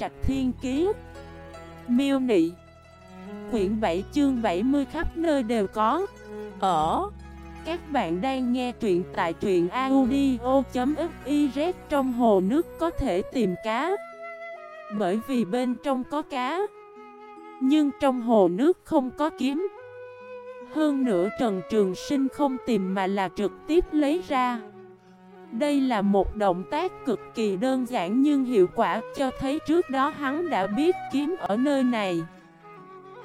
Trạch Thiên Kiế Miêu Nị. Quyển 7 chương 70 khắp nơi đều có. Ở. Các bạn đang nghe truyện tại truyện audio.xyz Trong hồ nước có thể tìm cá. Bởi vì bên trong có cá, Nhưng trong hồ nước không có kiếm. Hơn nữa Trần Trường Sinh không tìm mà là trực tiếp lấy ra đây là một động tác cực kỳ đơn giản nhưng hiệu quả cho thấy trước đó hắn đã biết kiếm ở nơi này.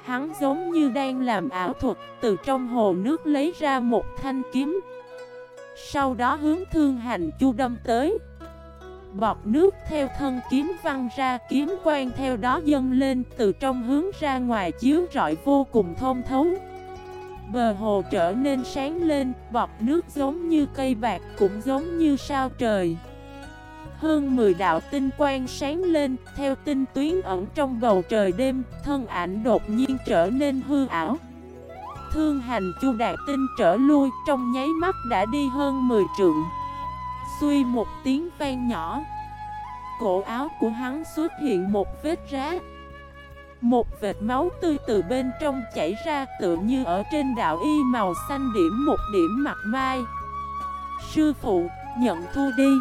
Hắn giống như đang làm ảo thuật, từ trong hồ nước lấy ra một thanh kiếm. Sau đó hướng thương hành chu đâm tới. Bọt nước theo thân kiếm văng ra, kiếm quang theo đó dâng lên từ trong hướng ra ngoài chiếu rọi vô cùng thông thấu. Bờ hồ trở nên sáng lên, bọt nước giống như cây bạc cũng giống như sao trời. Hơn 10 đạo tinh quang sáng lên, theo tinh tuyến ẩn trong bầu trời đêm, thân ảnh đột nhiên trở nên hư ảo. Thương hành chu đạt tinh trở lui, trong nháy mắt đã đi hơn 10 trượng. Xuy một tiếng vang nhỏ. Cổ áo của hắn xuất hiện một vết rách. Một vệt máu tươi từ bên trong chảy ra tựa như ở trên đạo y màu xanh điểm một điểm mặt mai. Sư phụ, nhận thu đi.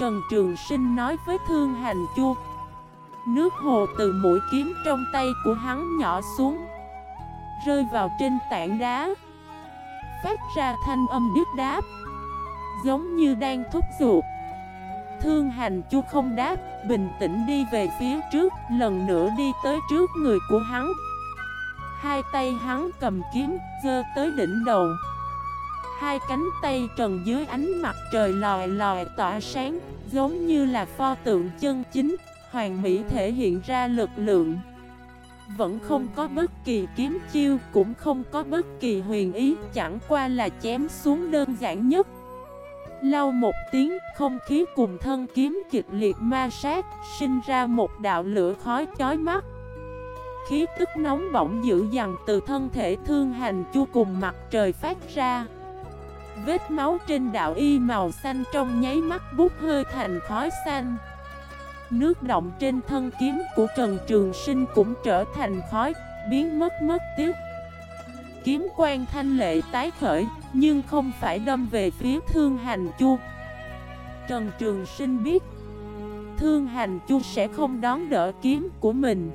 Trần Trường Sinh nói với Thương Hành Chu. Nước hồ từ mũi kiếm trong tay của hắn nhỏ xuống Rơi vào trên tảng đá. Phát ra thanh âm đứt đáp Giống như đang thúc giục Thương hành chu không đáp, bình tĩnh đi về phía trước, lần nữa đi tới trước người của hắn. Hai tay hắn cầm kiếm, dơ tới đỉnh đầu. Hai cánh tay trần dưới ánh mặt trời lòi lòi tỏa sáng, giống như là pho tượng chân chính, hoàn mỹ thể hiện ra lực lượng. Vẫn không có bất kỳ kiếm chiêu, cũng không có bất kỳ huyền ý, chẳng qua là chém xuống đơn giản nhất. Lau một tiếng, không khí cùng thân kiếm kịch liệt ma sát, sinh ra một đạo lửa khói chói mắt. Khí tức nóng bỏng dữ dằn từ thân thể thương hành chu cùng mặt trời phát ra. Vết máu trên đạo y màu xanh trong nháy mắt bút hơi thành khói xanh. Nước động trên thân kiếm của Trần Trường Sinh cũng trở thành khói, biến mất mất tiếc kiếm quan thanh lệ tái khởi, nhưng không phải đâm về phía thương hành chu. Trần Trường Sinh biết, thương hành chu sẽ không đón đỡ kiếm của mình.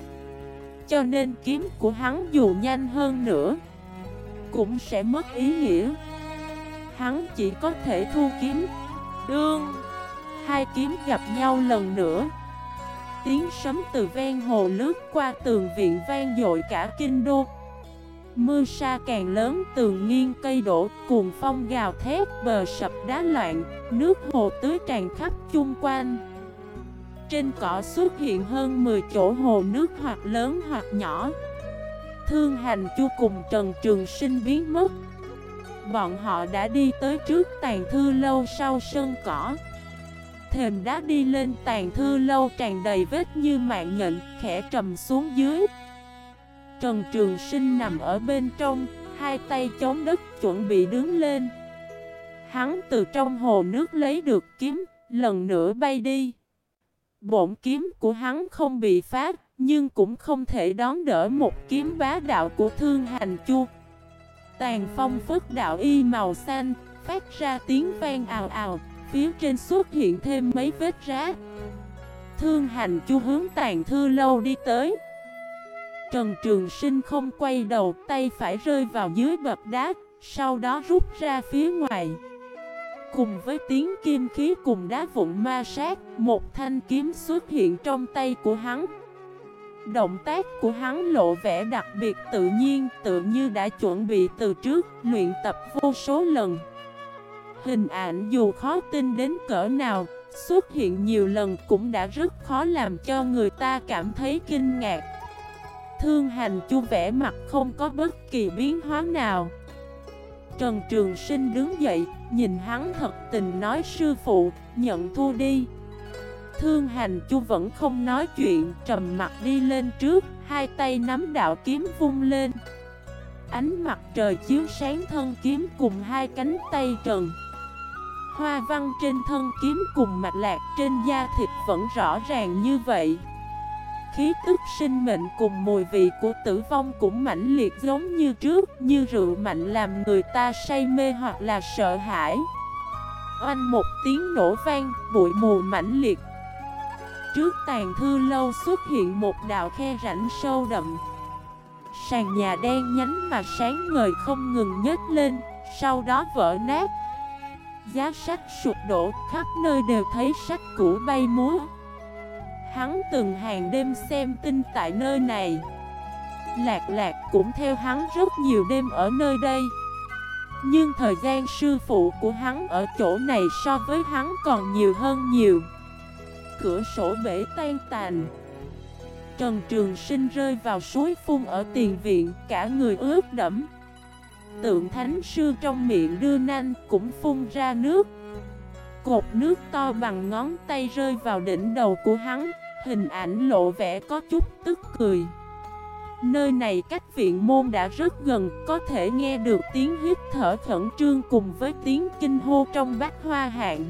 Cho nên kiếm của hắn dù nhanh hơn nữa, cũng sẽ mất ý nghĩa. Hắn chỉ có thể thu kiếm. Đương, hai kiếm gặp nhau lần nữa. Tiếng sấm từ ven hồ lướt qua tường viện vang dội cả kinh đô Mưa sa càng lớn, tường nghiêng cây đổ, Cuồng phong gào thét, bờ sập đá loạn, Nước hồ tưới tràn khắp chung quanh. Trên cỏ xuất hiện hơn 10 chỗ hồ nước hoặc lớn hoặc nhỏ. Thương hành chu cùng Trần Trường Sinh biến mất. Bọn họ đã đi tới trước tàn thư lâu sau sân cỏ. Thềm đá đi lên tàn thư lâu tràn đầy vết như mạng nhện, Khẽ trầm xuống dưới. Trần Trường Sinh nằm ở bên trong, hai tay chống đất chuẩn bị đứng lên. Hắn từ trong hồ nước lấy được kiếm, lần nữa bay đi. Bổn kiếm của hắn không bị phát, nhưng cũng không thể đón đỡ một kiếm bá đạo của thương hành chu. Tàn phong phức đạo y màu xanh, phát ra tiếng vang ào ào, phía trên xuất hiện thêm mấy vết rác. Thương hành chu hướng tàn thư lâu đi tới. Trần Trường Sinh không quay đầu, tay phải rơi vào dưới bậc đá, sau đó rút ra phía ngoài. Cùng với tiếng kim khí cùng đá vụn ma sát, một thanh kiếm xuất hiện trong tay của hắn. Động tác của hắn lộ vẻ đặc biệt tự nhiên, tự như đã chuẩn bị từ trước, luyện tập vô số lần. Hình ảnh dù khó tin đến cỡ nào, xuất hiện nhiều lần cũng đã rất khó làm cho người ta cảm thấy kinh ngạc. Thương hành chu vẽ mặt không có bất kỳ biến hóa nào. Trần Trường Sinh đứng dậy, nhìn hắn thật tình nói sư phụ, nhận thua đi. Thương hành chu vẫn không nói chuyện, trầm mặt đi lên trước, hai tay nắm đạo kiếm vung lên. Ánh mặt trời chiếu sáng thân kiếm cùng hai cánh tay trần. Hoa văn trên thân kiếm cùng mạch lạc trên da thịt vẫn rõ ràng như vậy khí tức sinh mệnh cùng mùi vị của tử vong cũng mãnh liệt giống như trước Như rượu mạnh làm người ta say mê hoặc là sợ hãi. Oanh một tiếng nổ vang, bụi mù mãnh liệt. Trước tàn thư lâu xuất hiện một đạo khe rãnh sâu đậm. Sàn nhà đen nhánh mà sáng ngời không ngừng nhếch lên Sau đó vỡ nát. Giá sách sụp đổ khắp nơi đều thấy sách cũ bay múa. Hắn từng hàng đêm xem tin tại nơi này. Lạc lạc cũng theo hắn rất nhiều đêm ở nơi đây. Nhưng thời gian sư phụ của hắn ở chỗ này so với hắn còn nhiều hơn nhiều. Cửa sổ bể tan tàn Trần Trường Sinh rơi vào suối phun ở tiền viện, Cả người ướt đẫm. Tượng thánh sư trong miệng đưa nanh cũng phun ra nước. Cột nước to bằng ngón tay rơi vào đỉnh đầu của hắn, Hình ảnh lộ vẻ có chút tức cười. Nơi này cách viện môn đã rất gần, Có thể nghe được tiếng hít thở khẩn trương cùng với tiếng kinh hô trong bát hoa hạng.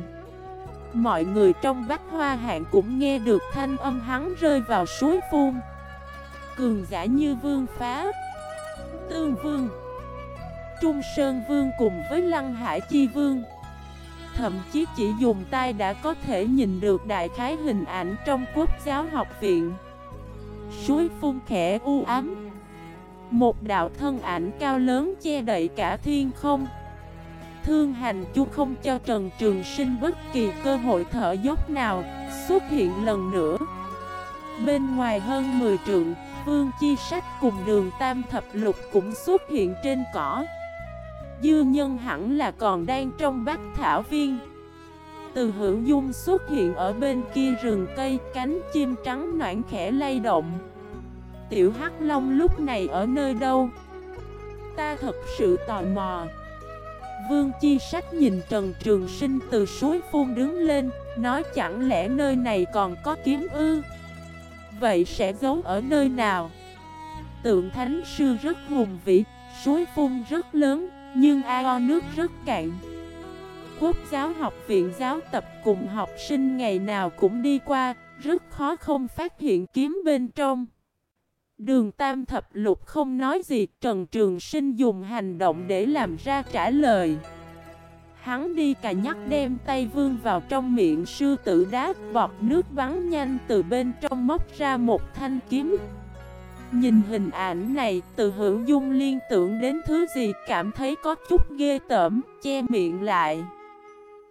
Mọi người trong bát hoa hạng cũng nghe được thanh âm hắn rơi vào suối phun. Cường giả như vương phá, Tương vương, Trung Sơn Vương cùng với Lăng Hải Chi Vương. Thậm chí chỉ dùng tay đã có thể nhìn được đại khái hình ảnh trong quốc giáo học viện. Suối phun khẽ u ám. Một đạo thân ảnh cao lớn che đậy cả thiên không. Thương hành chu không cho Trần Trường Sinh bất kỳ cơ hội thở dốc nào, Xuất hiện lần nữa. Bên ngoài hơn 10 trượng, Vương Chi Sách cùng đường Tam Thập Lục cũng xuất hiện trên cỏ. Dư nhân hẳn là còn đang trong bát thảo viên. Từ hữu dung xuất hiện ở bên kia rừng cây, Cánh chim trắng noãn khẽ lay động. Tiểu Hắc Long lúc này ở nơi đâu? Ta thật sự tò mò. Vương Chi Sách nhìn Trần Trường Sinh từ suối phun đứng lên, Nói chẳng lẽ nơi này còn có kiếm ư? Vậy sẽ giấu ở nơi nào? Tượng Thánh Sư rất hùng vĩ, Suối phun rất lớn nhưng ao nước rất cạn. Quốc giáo học viện giáo tập cùng học sinh ngày nào cũng đi qua, Rất khó không phát hiện kiếm bên trong. Đường Tam Thập Lục không nói gì, Trần Trường Sinh dùng hành động để làm ra trả lời. Hắn đi cà nhắc đem tay vương vào trong miệng sư tử đá, Bọt nước bắn nhanh từ bên trong móc ra một thanh kiếm. Nhìn hình ảnh này, từ hữu dung liên tưởng đến thứ gì cảm thấy có chút ghê tởm, che miệng lại.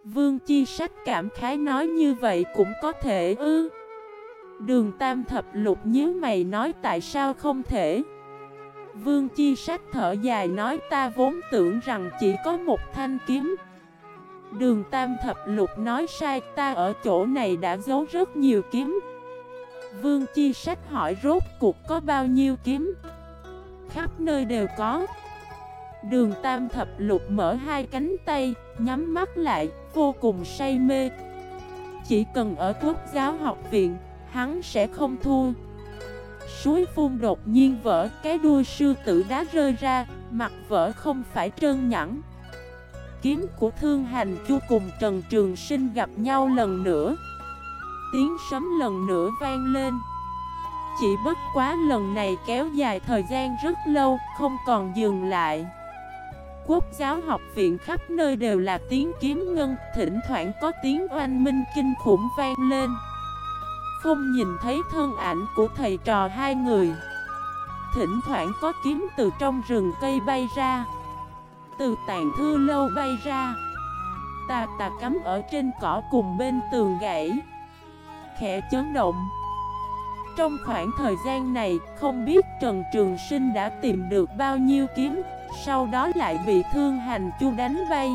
Vương Chi Sách cảm khái nói như vậy cũng có thể ư. Đường Tam Thập Lục nhớ mày nói tại sao không thể. Vương Chi Sách thở dài nói ta vốn tưởng rằng chỉ có một thanh kiếm. Đường Tam Thập Lục nói sai ta ở chỗ này đã giấu rất nhiều kiếm. Vương Chi Sách hỏi rốt cuộc có bao nhiêu kiếm? Khắp nơi đều có. Đường Tam Thập Lục mở hai cánh tay, Nhắm mắt lại, Vô cùng say mê. Chỉ cần ở quốc giáo học viện, Hắn sẽ không thua. Suối phun đột nhiên vỡ, Cái đuôi sư tử đá rơi ra, Mặt vỡ không phải trơn nhẵn. Kiếm của thương hành chu cùng Trần Trường Sinh gặp nhau lần nữa tiếng sấm lần nữa vang lên. Chỉ bất quá lần này kéo dài thời gian rất lâu, không còn dừng lại. Quốc giáo học viện khắp nơi đều là tiếng kiếm ngân Thỉnh thoảng có tiếng oanh minh kinh khủng vang lên. Không nhìn thấy thân ảnh của thầy trò hai người. Thỉnh thoảng có kiếm từ trong rừng cây bay ra. Từ tàn thư lâu bay ra. Tà tà cắm ở trên cỏ cùng bên tường gãy khẽ chấn động. Trong khoảng thời gian này, không biết Trần Trường Sinh đã tìm được bao nhiêu kiếm Sau đó lại bị thương hành chu đánh bay.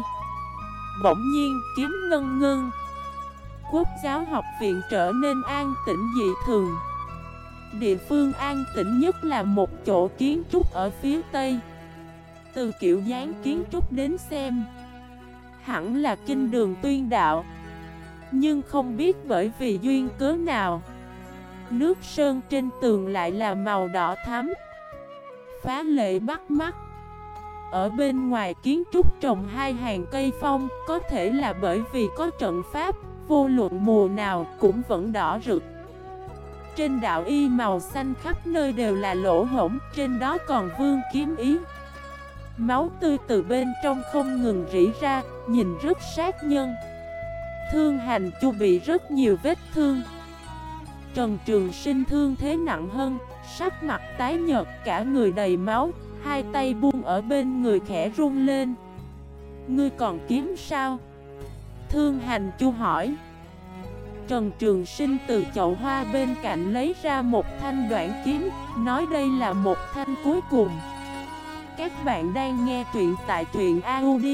Bỗng nhiên kiếm ngân ngân, Quốc giáo học viện trở nên an tĩnh dị thường. Địa phương an tĩnh nhất là một chỗ kiến trúc ở phía tây. Từ kiểu dáng kiến trúc đến xem Hẳn là kinh đường tuyên đạo nhưng không biết bởi vì duyên cớ nào Nước sơn trên tường lại là màu đỏ thắm Phá lệ bắt mắt Ở bên ngoài kiến trúc trồng hai hàng cây phong Có thể là bởi vì có trận pháp Vô luận mùa nào cũng vẫn đỏ rực trên đạo y màu xanh khắp nơi đều là lỗ hổng, trên đó còn vương kiếm ý. Máu tươi từ bên trong không ngừng rỉ ra, nhìn rất sát nhân. Thương hành chu bị rất nhiều vết thương. Trần Trường Sinh thương thế nặng hơn, sắc mặt tái nhợt cả người đầy máu, hai tay buông ở bên người khẽ run lên. Ngươi còn kiếm sao? Thương hành chu hỏi. Trần Trường Sinh từ chậu hoa bên cạnh lấy ra một thanh đoạn kiếm, nói đây là một thanh cuối cùng. Các bạn đang nghe truyện tại truyện audio.fif